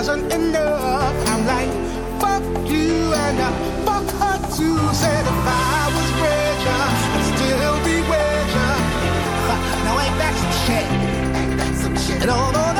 Wasn't enough. I'm like, fuck you, and I fuck her too. Said if I was richer, I'd still be richer. Now ain't that some shit? And although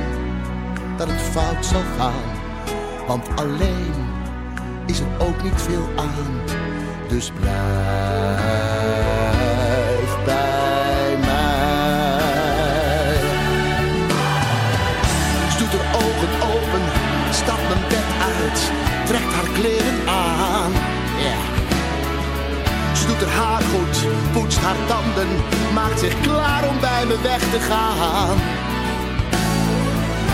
dat het fout zal gaan, want alleen is er ook niet veel aan. Dus blijf bij mij. Doet haar ogen open, stapt mijn bed uit, trekt haar kleren aan. Ze doet haar haar goed, poetst haar tanden, maakt zich klaar om bij me weg te gaan.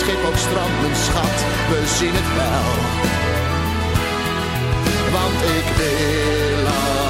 Schip ook strandt, mijn schat, we zien het wel. Want ik wil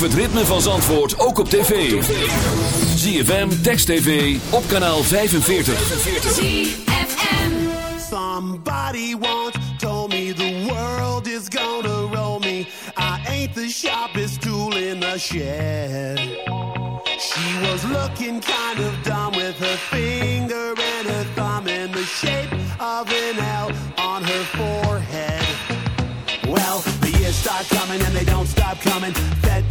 Beleef het ritme van Zandvoort ook op tv. ZFM, Text TV, op kanaal 45. ZFM. Somebody once told me the world is gonna roll me. I ain't the sharpest tool in the shed. She was looking kind of dumb with her finger and her thumb in the shape of an L on her forehead.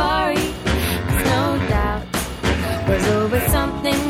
worry, no doubt. There's always something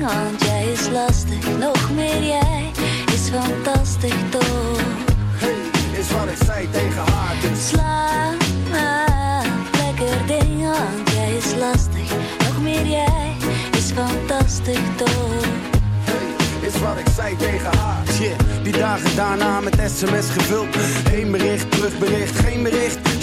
Slaap, lekker ding, want jij is lastig. Nog meer jij is fantastisch toch? Hey, is wat ik zei tegen haar. Dus Slaap, lekker ding, want jij is lastig. Nog meer jij is fantastisch toch? Hey, is wat ik zei tegen haar. Shit, die dagen daarna met sms gevuld. Eén bericht, terugbericht, geen bericht.